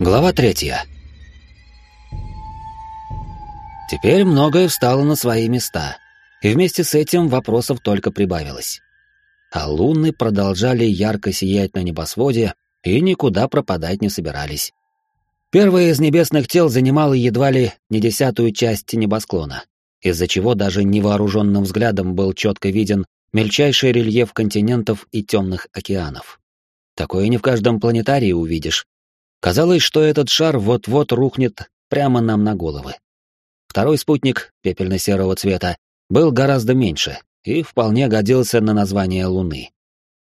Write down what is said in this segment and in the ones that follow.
Глава третья. Теперь многое встало на свои места, и вместе с этим вопросов только прибавилось. А луны продолжали ярко сиять на небосводе и никуда пропадать не собирались. Первое из небесных тел занимало едва ли не десятую часть небосклона, из-за чего даже невооруженным взглядом был четко виден мельчайший рельеф континентов и темных океанов. Такое не в каждом планетарии увидишь, Казалось, что этот шар вот-вот рухнет прямо нам на головы. Второй спутник, пепельно-серого цвета, был гораздо меньше и вполне годился на название Луны.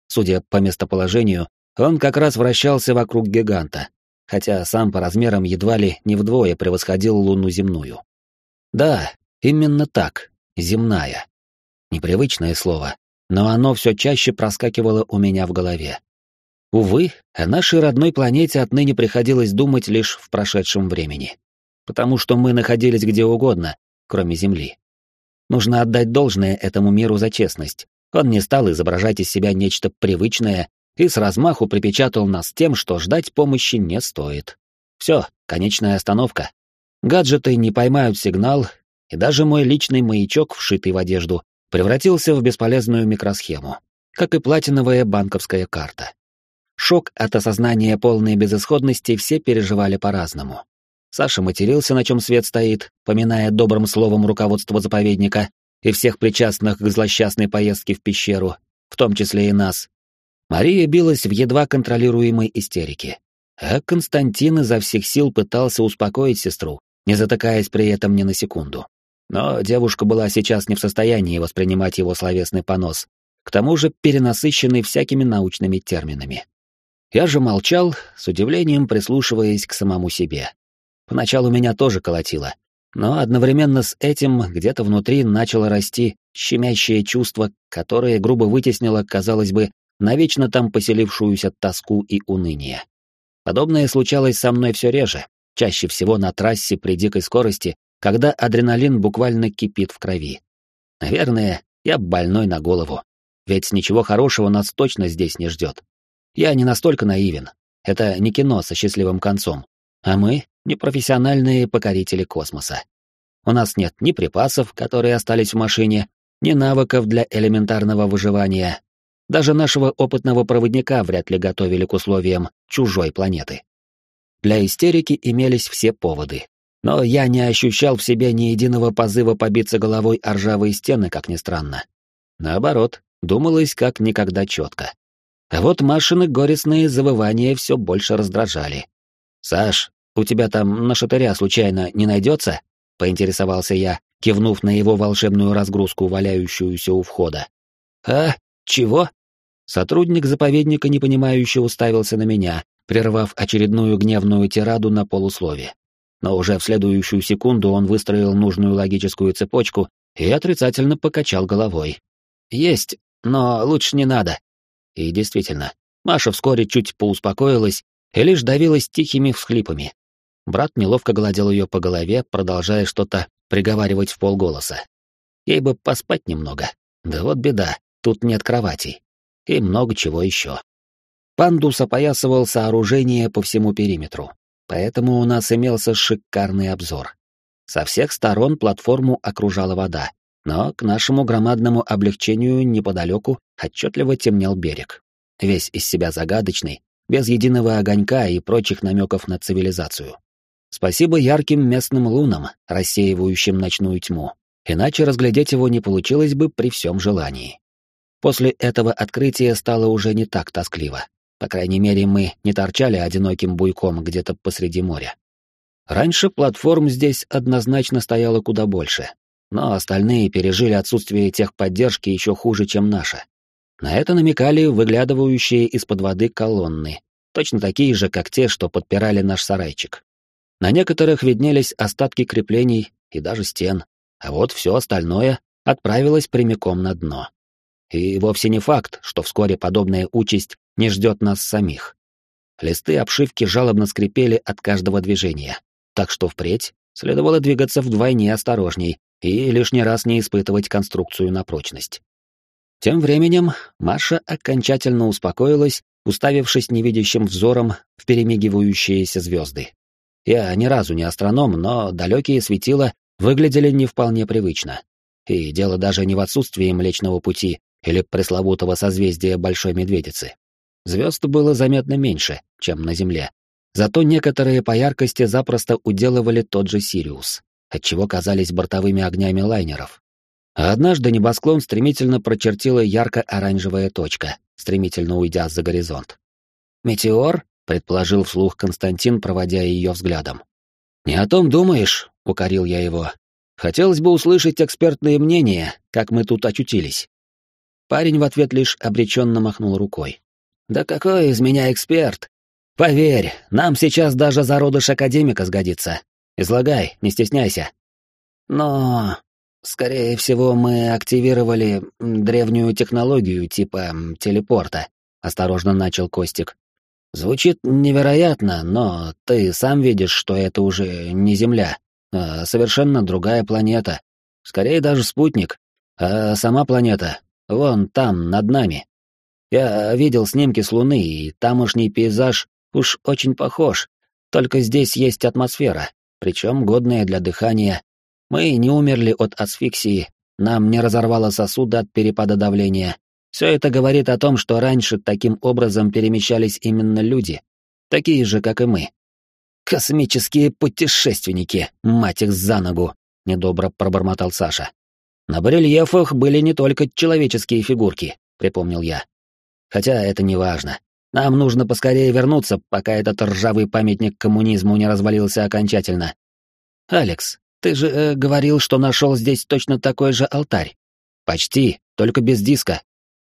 Судя по местоположению, он как раз вращался вокруг гиганта, хотя сам по размерам едва ли не вдвое превосходил Луну земную. Да, именно так, земная. Непривычное слово, но оно все чаще проскакивало у меня в голове. Увы, о нашей родной планете отныне приходилось думать лишь в прошедшем времени. Потому что мы находились где угодно, кроме Земли. Нужно отдать должное этому миру за честность. Он не стал изображать из себя нечто привычное и с размаху припечатал нас тем, что ждать помощи не стоит. Все, конечная остановка. Гаджеты не поймают сигнал, и даже мой личный маячок, вшитый в одежду, превратился в бесполезную микросхему, как и платиновая банковская карта. Шок от осознания полной безысходности все переживали по-разному. Саша матерился, на чем свет стоит, поминая добрым словом руководство заповедника и всех причастных к злосчастной поездке в пещеру, в том числе и нас. Мария билась в едва контролируемой истерике. А Константин изо всех сил пытался успокоить сестру, не затыкаясь при этом ни на секунду. Но девушка была сейчас не в состоянии воспринимать его словесный понос, к тому же перенасыщенный всякими научными терминами. Я же молчал, с удивлением прислушиваясь к самому себе. Поначалу меня тоже колотило, но одновременно с этим где-то внутри начало расти щемящее чувство, которое грубо вытеснило, казалось бы, навечно там поселившуюся тоску и уныние. Подобное случалось со мной все реже, чаще всего на трассе при дикой скорости, когда адреналин буквально кипит в крови. Наверное, я больной на голову, ведь ничего хорошего нас точно здесь не ждет. Я не настолько наивен. Это не кино со счастливым концом. А мы — непрофессиональные покорители космоса. У нас нет ни припасов, которые остались в машине, ни навыков для элементарного выживания. Даже нашего опытного проводника вряд ли готовили к условиям чужой планеты. Для истерики имелись все поводы. Но я не ощущал в себе ни единого позыва побиться головой о ржавые стены, как ни странно. Наоборот, думалось как никогда четко. А вот Машины горестные завывания все больше раздражали. «Саш, у тебя там на шатыря случайно не найдется?» — поинтересовался я, кивнув на его волшебную разгрузку, валяющуюся у входа. «А, чего?» Сотрудник заповедника непонимающе уставился на меня, прервав очередную гневную тираду на полуслове. Но уже в следующую секунду он выстроил нужную логическую цепочку и отрицательно покачал головой. «Есть, но лучше не надо. И действительно, Маша вскоре чуть поуспокоилась и лишь давилась тихими всхлипами. Брат неловко гладил ее по голове, продолжая что-то приговаривать в полголоса. Ей бы поспать немного. Да вот беда, тут нет кроватей. И много чего еще. Пандус опоясывал сооружение по всему периметру, поэтому у нас имелся шикарный обзор. Со всех сторон платформу окружала вода, но к нашему громадному облегчению неподалеку отчетливо темнел берег. Весь из себя загадочный, без единого огонька и прочих намеков на цивилизацию. Спасибо ярким местным лунам, рассеивающим ночную тьму, иначе разглядеть его не получилось бы при всем желании. После этого открытия стало уже не так тоскливо. По крайней мере, мы не торчали одиноким буйком где-то посреди моря. Раньше платформ здесь однозначно стояло куда больше, но остальные пережили отсутствие техподдержки еще хуже, чем наша. На это намекали выглядывающие из-под воды колонны, точно такие же, как те, что подпирали наш сарайчик. На некоторых виднелись остатки креплений и даже стен, а вот все остальное отправилось прямиком на дно. И вовсе не факт, что вскоре подобная участь не ждет нас самих. Листы обшивки жалобно скрипели от каждого движения, так что впредь следовало двигаться вдвойне осторожней, и лишний раз не испытывать конструкцию на прочность. Тем временем Маша окончательно успокоилась уставившись невидящим взором в перемигивающиеся звезды. Я ни разу не астроном, но далекие светила выглядели не вполне привычно. И дело даже не в отсутствии Млечного Пути или пресловутого созвездия Большой Медведицы. Звезд было заметно меньше, чем на Земле. Зато некоторые по яркости запросто уделывали тот же Сириус, отчего казались бортовыми огнями лайнеров. А однажды небосклон стремительно прочертила ярко-оранжевая точка, стремительно уйдя за горизонт. «Метеор?» — предположил вслух Константин, проводя ее взглядом. «Не о том думаешь?» — укорил я его. «Хотелось бы услышать экспертные мнения, как мы тут очутились». Парень в ответ лишь обреченно махнул рукой. «Да какой из меня эксперт? Поверь, нам сейчас даже зародыш академика сгодится. Излагай, не стесняйся». «Но...» Скорее всего, мы активировали древнюю технологию типа телепорта, осторожно начал Костик. Звучит невероятно, но ты сам видишь, что это уже не Земля, а совершенно другая планета. Скорее даже спутник. А сама планета вон там, над нами. Я видел снимки с Луны, и тамошний пейзаж уж очень похож, только здесь есть атмосфера, причем годная для дыхания, мы не умерли от асфиксии, нам не разорвало сосуды от перепада давления. Все это говорит о том, что раньше таким образом перемещались именно люди, такие же, как и мы. «Космические путешественники, мать их за ногу!» — недобро пробормотал Саша. «На барельефах были не только человеческие фигурки», — припомнил я. «Хотя это не важно. Нам нужно поскорее вернуться, пока этот ржавый памятник коммунизму не развалился окончательно. Алекс, ты же э, говорил, что нашел здесь точно такой же алтарь. Почти, только без диска.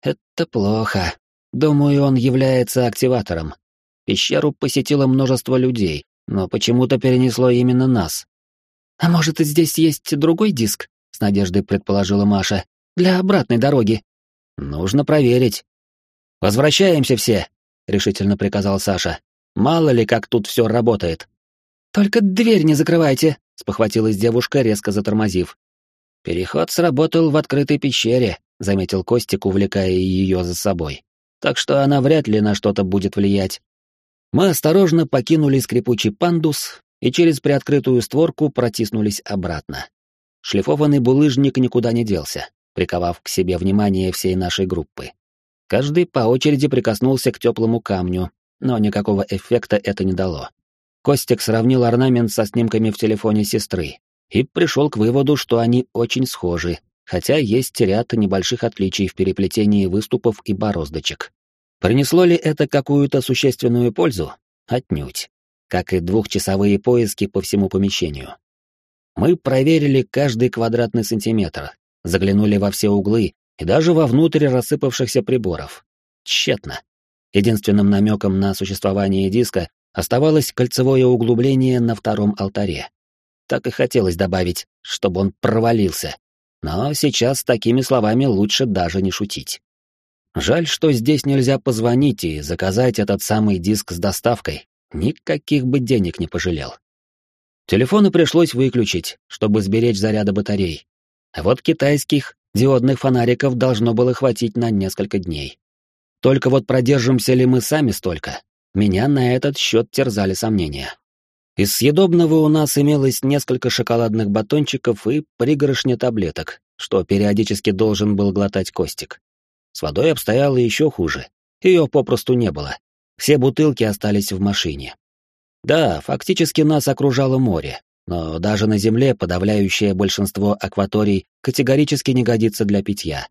Это плохо. Думаю, он является активатором. Пещеру посетило множество людей, но почему-то перенесло именно нас. А может, и здесь есть другой диск? С надеждой предположила Маша. Для обратной дороги. Нужно проверить. Возвращаемся все, решительно приказал Саша. Мало ли, как тут все работает. Только дверь не закрывайте, спохватилась девушка, резко затормозив. Переход сработал в открытой пещере, заметил Костик, увлекая ее за собой. Так что она вряд ли на что-то будет влиять. Мы осторожно покинули скрипучий пандус и через приоткрытую створку протиснулись обратно. Шлифованный булыжник никуда не делся, приковав к себе внимание всей нашей группы. Каждый по очереди прикоснулся к теплому камню, но никакого эффекта это не дало. Костик сравнил орнамент со снимками в телефоне сестры и пришел к выводу, что они очень схожи, хотя есть ряд небольших отличий в переплетении выступов и бороздочек. Принесло ли это какую-то существенную пользу? Отнюдь. Как и двухчасовые поиски по всему помещению. Мы проверили каждый квадратный сантиметр, заглянули во все углы и даже вовнутрь рассыпавшихся приборов. Тщетно. Единственным намеком на существование диска Оставалось кольцевое углубление на втором алтаре. Так и хотелось добавить, чтобы он провалился. Но сейчас с такими словами лучше даже не шутить. Жаль, что здесь нельзя позвонить и заказать этот самый диск с доставкой. Никаких бы денег не пожалел. Телефоны пришлось выключить, чтобы сберечь заряда батарей. А вот китайских диодных фонариков должно было хватить на несколько дней. Только вот продержимся ли мы сами столько, меня на этот счет терзали сомнения. Из съедобного у нас имелось несколько шоколадных батончиков и пригоршня таблеток, что периодически должен был глотать Костик. С водой обстояло еще хуже. Ее попросту не было. Все бутылки остались в машине. Да, фактически нас окружало море, но даже на Земле подавляющее большинство акваторий категорически не годится для питья.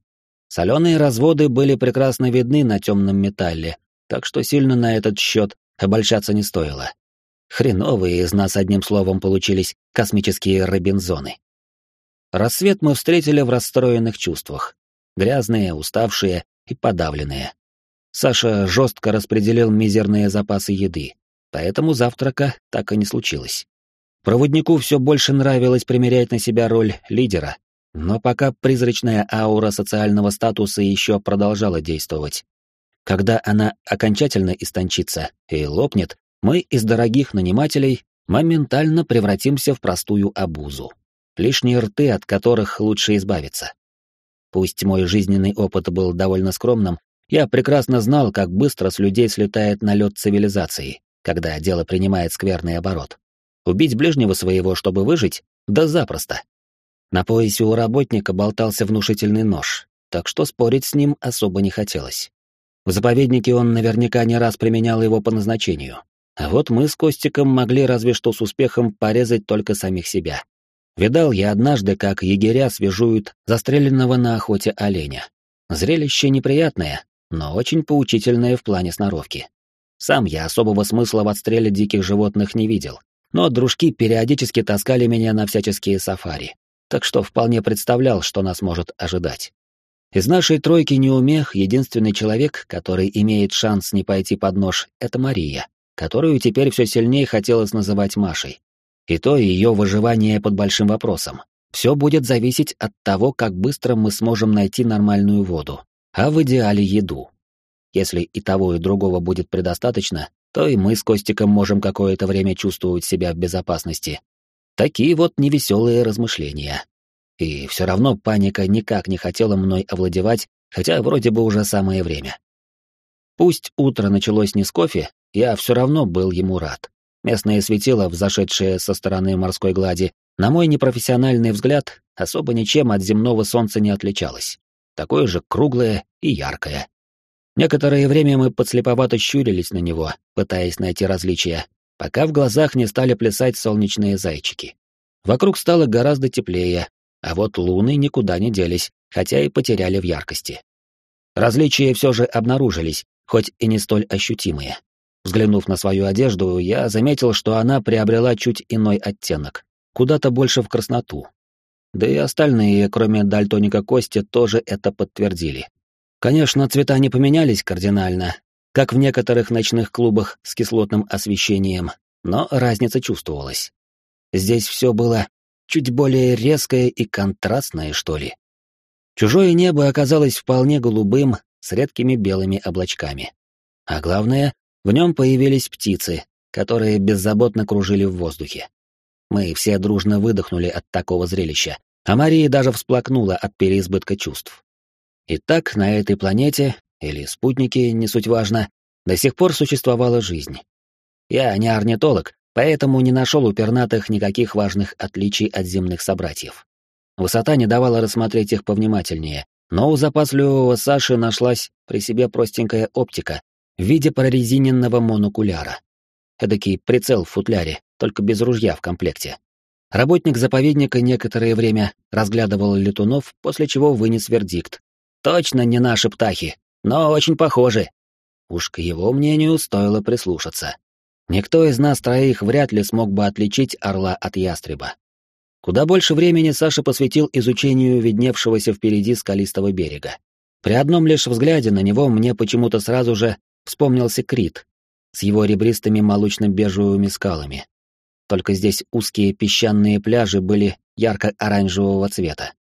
Соленые разводы были прекрасно видны на темном металле, так что сильно на этот счет обольщаться не стоило. Хреновые из нас одним словом получились космические Робинзоны. Рассвет мы встретили в расстроенных чувствах. Грязные, уставшие и подавленные. Саша жестко распределил мизерные запасы еды, поэтому завтрака так и не случилось. Проводнику все больше нравилось примерять на себя роль лидера, но пока призрачная аура социального статуса еще продолжала действовать, когда она окончательно истончится и лопнет, мы из дорогих нанимателей моментально превратимся в простую обузу. Лишние рты, от которых лучше избавиться. Пусть мой жизненный опыт был довольно скромным, Я прекрасно знал, как быстро с людей слетает налет цивилизации, когда дело принимает скверный оборот. Убить ближнего своего, чтобы выжить? Да запросто. На поясе у работника болтался внушительный нож, так что спорить с ним особо не хотелось. В заповеднике он наверняка не раз применял его по назначению. А вот мы с Костиком могли разве что с успехом порезать только самих себя. Видал я однажды, как егеря свежуют застреленного на охоте оленя. Зрелище неприятное, но очень поучительное в плане сноровки. Сам я особого смысла в отстреле диких животных не видел, но дружки периодически таскали меня на всяческие сафари, так что вполне представлял, что нас может ожидать. Из нашей тройки неумех единственный человек, который имеет шанс не пойти под нож, это Мария, которую теперь все сильнее хотелось называть Машей. И то ее выживание под большим вопросом. Все будет зависеть от того, как быстро мы сможем найти нормальную воду, а в идеале еду. Если и того, и другого будет предостаточно, то и мы с Костиком можем какое-то время чувствовать себя в безопасности. Такие вот невеселые размышления. И все равно паника никак не хотела мной овладевать, хотя вроде бы уже самое время. Пусть утро началось не с кофе, я все равно был ему рад. Местное светило, взошедшее со стороны морской глади, на мой непрофессиональный взгляд, особо ничем от земного солнца не отличалось. Такое же круглое и яркое. Некоторое время мы подслеповато щурились на него, пытаясь найти различия, пока в глазах не стали плясать солнечные зайчики. Вокруг стало гораздо теплее, а вот луны никуда не делись, хотя и потеряли в яркости. Различия все же обнаружились, хоть и не столь ощутимые. Взглянув на свою одежду, я заметил, что она приобрела чуть иной оттенок, куда-то больше в красноту. Да и остальные, кроме дальтоника Кости, тоже это подтвердили. Конечно, цвета не поменялись кардинально, как в некоторых ночных клубах с кислотным освещением, но разница чувствовалась. Здесь все было чуть более резкое и контрастное, что ли. Чужое небо оказалось вполне голубым, с редкими белыми облачками. А главное, в нем появились птицы, которые беззаботно кружили в воздухе. Мы все дружно выдохнули от такого зрелища, а Мария даже всплакнула от переизбытка чувств. Итак, на этой планете, или спутнике, не суть важно, до сих пор существовала жизнь. Я не орнитолог, поэтому не нашел у пернатых никаких важных отличий от земных собратьев. Высота не давала рассмотреть их повнимательнее, но у запасливого Саши нашлась при себе простенькая оптика в виде прорезиненного монокуляра. Эдакий прицел в футляре, только без ружья в комплекте. Работник заповедника некоторое время разглядывал летунов, после чего вынес вердикт. «Точно не наши птахи, но очень похожи». Уж к его мнению стоило прислушаться. Никто из нас троих вряд ли смог бы отличить орла от ястреба. Куда больше времени Саша посвятил изучению видневшегося впереди скалистого берега. При одном лишь взгляде на него мне почему-то сразу же вспомнился Крит с его ребристыми молочно-бежевыми скалами. Только здесь узкие песчаные пляжи были ярко-оранжевого цвета.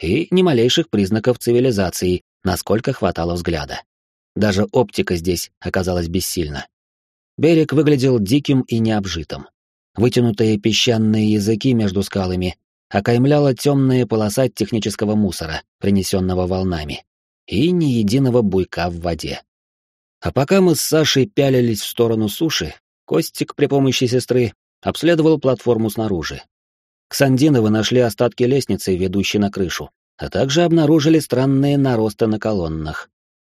И ни малейших признаков цивилизации, насколько хватало взгляда. Даже оптика здесь оказалась бессильна. Берег выглядел диким и необжитым. Вытянутые песчаные языки между скалами окаймляла темная полоса технического мусора, принесенного волнами, и ни единого буйка в воде. А пока мы с Сашей пялились в сторону суши, Костик при помощи сестры обследовал платформу снаружи. Ксандиновы нашли остатки лестницы, ведущей на крышу, а также обнаружили странные наросты на колоннах.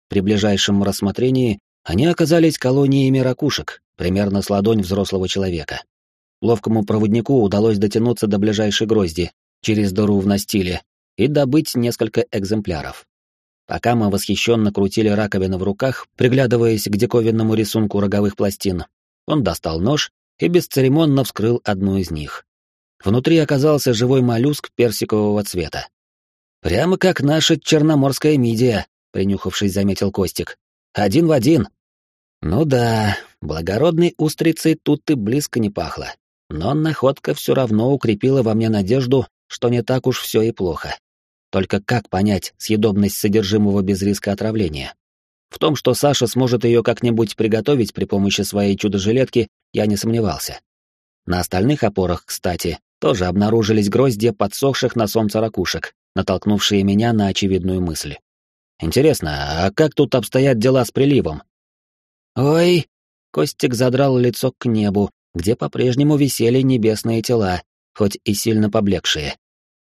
При ближайшем рассмотрении они оказались колониями ракушек, примерно с ладонь взрослого человека. Ловкому проводнику удалось дотянуться до ближайшей грозди, через дыру в настиле, и добыть несколько экземпляров. Пока мы восхищенно крутили раковины в руках, приглядываясь к диковинному рисунку роговых пластин, он достал нож и бесцеремонно вскрыл одну из них. Внутри оказался живой моллюск персикового цвета. «Прямо как наша черноморская мидия», — принюхавшись, заметил Костик. Один в один. Ну да, благородной устрицей тут и близко не пахло. Но находка все равно укрепила во мне надежду, что не так уж все и плохо. Только как понять съедобность содержимого без риска отравления? В том, что Саша сможет ее как-нибудь приготовить при помощи своей чудо-жилетки, я не сомневался. На остальных опорах, кстати, тоже обнаружились гроздья подсохших на солнце ракушек, натолкнувшие меня на очевидную мысль. Интересно, а как тут обстоят дела с приливом? Ой, Костик задрал лицо к небу, где по-прежнему висели небесные тела, хоть и сильно поблекшие.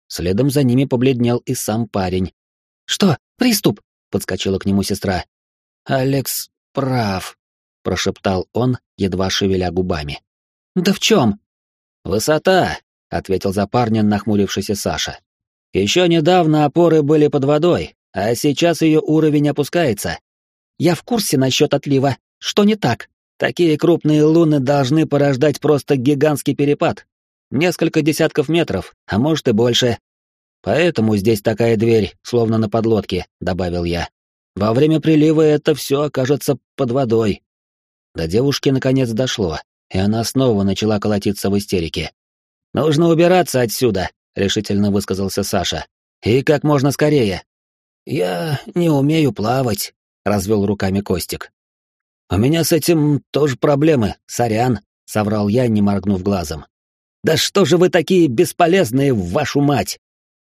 Следом за ними побледнел и сам парень. «Что, приступ?» — подскочила к нему сестра. «Алекс прав», — прошептал он, едва шевеля губами. «Да в чем?» «Высота», — ответил за парня нахмурившийся Саша. «Еще недавно опоры были под водой, а сейчас ее уровень опускается. Я в курсе насчет отлива. Что не так? Такие крупные луны должны порождать просто гигантский перепад. Несколько десятков метров, а может и больше. Поэтому здесь такая дверь, словно на подлодке, добавил я. Во время прилива это все окажется под водой. До девушки наконец дошло, и она снова начала колотиться в истерике. «Нужно убираться отсюда», — решительно высказался Саша. «И как можно скорее». «Я не умею плавать», — развел руками Костик. «У меня с этим тоже проблемы, сорян», — соврал я, не моргнув глазом. «Да что же вы такие бесполезные, в вашу мать!»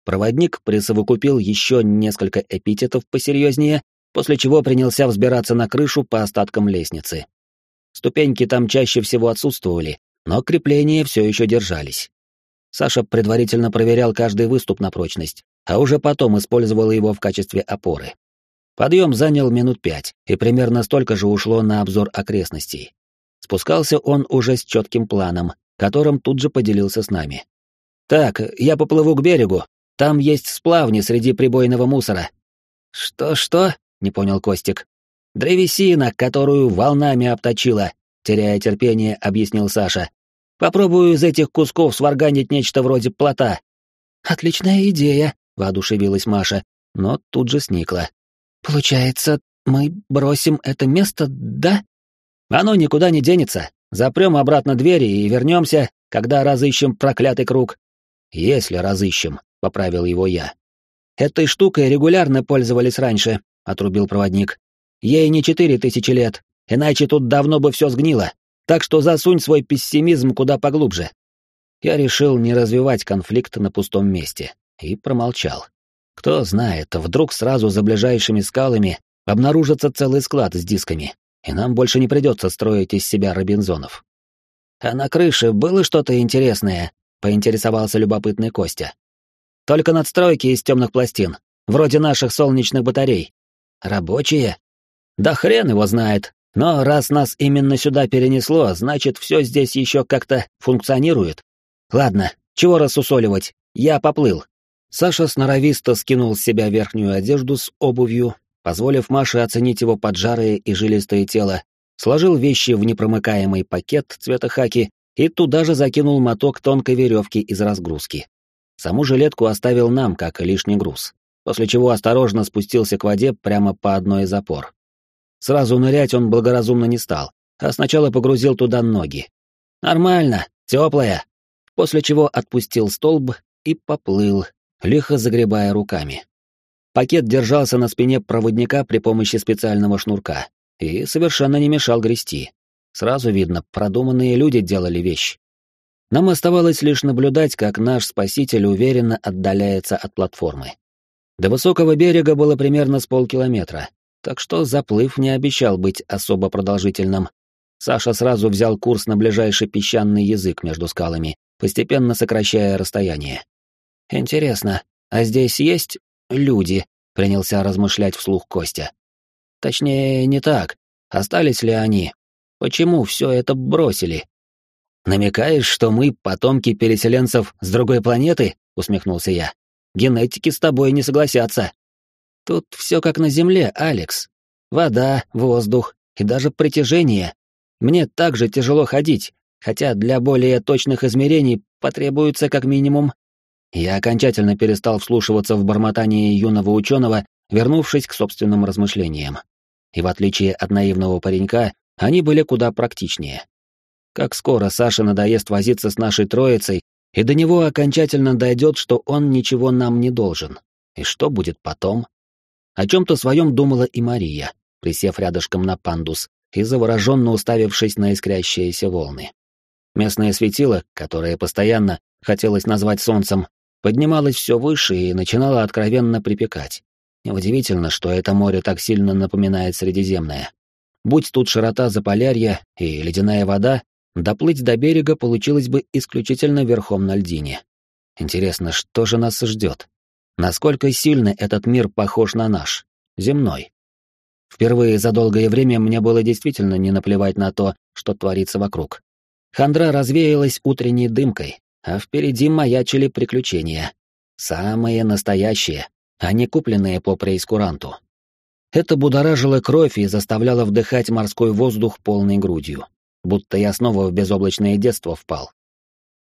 Проводник присовокупил еще несколько эпитетов посерьезнее, после чего принялся взбираться на крышу по остаткам лестницы. Ступеньки там чаще всего отсутствовали, но крепления все еще держались. Саша предварительно проверял каждый выступ на прочность, а уже потом использовал его в качестве опоры. Подъем занял минут пять, и примерно столько же ушло на обзор окрестностей. Спускался он уже с четким планом, которым тут же поделился с нами. «Так, я поплыву к берегу. Там есть сплавни среди прибойного мусора». «Что-что?» — не понял Костик. «Древесина, которую волнами обточила», — теряя терпение, объяснил Саша. «Попробую из этих кусков сварганить нечто вроде плота». «Отличная идея», — воодушевилась Маша, но тут же сникла. Получается, мы бросим это место, да? Оно никуда не денется. Запрем обратно двери и вернемся, когда разыщем проклятый круг. Если разыщем, поправил его я. Этой штукой регулярно пользовались раньше, отрубил проводник. Ей не четыре тысячи лет, иначе тут давно бы все сгнило. Так что засунь свой пессимизм куда поглубже. Я решил не развивать конфликт на пустом месте и промолчал. Кто знает, вдруг сразу за ближайшими скалами обнаружится целый склад с дисками, и нам больше не придется строить из себя Робинзонов. А на крыше было что-то интересное, поинтересовался любопытный Костя. Только надстройки из темных пластин, вроде наших солнечных батарей. Рабочие? Да хрен его знает. Но раз нас именно сюда перенесло, значит, все здесь еще как-то функционирует. Ладно, чего рассусоливать, я поплыл. Саша сноровисто скинул с себя верхнюю одежду с обувью, позволив Маше оценить его поджарое и жилистое тело, сложил вещи в непромыкаемый пакет цвета хаки и туда же закинул моток тонкой веревки из разгрузки. Саму жилетку оставил нам, как лишний груз, после чего осторожно спустился к воде прямо по одной из опор. Сразу нырять он благоразумно не стал, а сначала погрузил туда ноги. «Нормально, теплая», после чего отпустил столб и поплыл, лихо загребая руками. Пакет держался на спине проводника при помощи специального шнурка и совершенно не мешал грести. Сразу видно, продуманные люди делали вещь. Нам оставалось лишь наблюдать, как наш спаситель уверенно отдаляется от платформы. До высокого берега было примерно с полкилометра, так что заплыв не обещал быть особо продолжительным. Саша сразу взял курс на ближайший песчаный язык между скалами, постепенно сокращая расстояние. «Интересно, а здесь есть люди?» — принялся размышлять вслух Костя. «Точнее, не так. Остались ли они? Почему все это бросили?» «Намекаешь, что мы потомки переселенцев с другой планеты?» — усмехнулся я. «Генетики с тобой не согласятся». «Тут все как на Земле, Алекс. Вода, воздух и даже притяжение. Мне также тяжело ходить, хотя для более точных измерений потребуется как минимум я окончательно перестал вслушиваться в бормотание юного ученого, вернувшись к собственным размышлениям. И в отличие от наивного паренька, они были куда практичнее. Как скоро Саше надоест возиться с нашей троицей, и до него окончательно дойдет, что он ничего нам не должен. И что будет потом? О чем-то своем думала и Мария, присев рядышком на пандус и завороженно уставившись на искрящиеся волны. Местное светило, которое постоянно хотелось назвать солнцем, поднималась все выше и начинала откровенно припекать. Неудивительно, что это море так сильно напоминает Средиземное. Будь тут широта Заполярья и ледяная вода, доплыть до берега получилось бы исключительно верхом на льдине. Интересно, что же нас ждет? Насколько сильно этот мир похож на наш, земной? Впервые за долгое время мне было действительно не наплевать на то, что творится вокруг. Хандра развеялась утренней дымкой, а впереди маячили приключения. Самые настоящие, а не купленные по прейскуранту. Это будоражило кровь и заставляло вдыхать морской воздух полной грудью, будто я снова в безоблачное детство впал.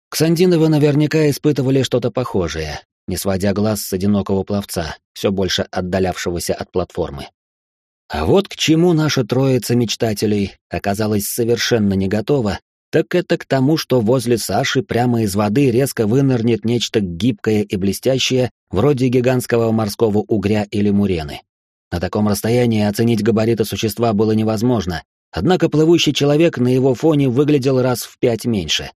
Ксандиновы наверняка испытывали что-то похожее, не сводя глаз с одинокого пловца, все больше отдалявшегося от платформы. А вот к чему наша троица мечтателей оказалась совершенно не готова, так это к тому, что возле Саши прямо из воды резко вынырнет нечто гибкое и блестящее, вроде гигантского морского угря или мурены. На таком расстоянии оценить габариты существа было невозможно, однако плывущий человек на его фоне выглядел раз в пять меньше.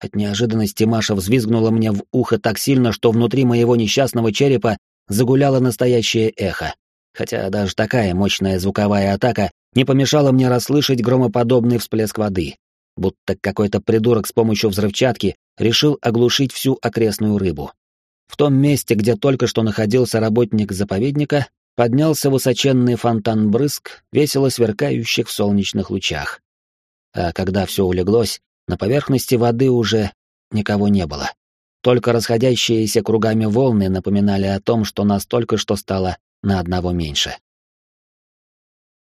От неожиданности Маша взвизгнула мне в ухо так сильно, что внутри моего несчастного черепа загуляло настоящее эхо хотя даже такая мощная звуковая атака не помешала мне расслышать громоподобный всплеск воды, будто какой-то придурок с помощью взрывчатки решил оглушить всю окрестную рыбу. В том месте, где только что находился работник заповедника, поднялся высоченный фонтан брызг, весело сверкающих в солнечных лучах. А когда все улеглось, на поверхности воды уже никого не было. Только расходящиеся кругами волны напоминали о том, что нас только что стало на одного меньше.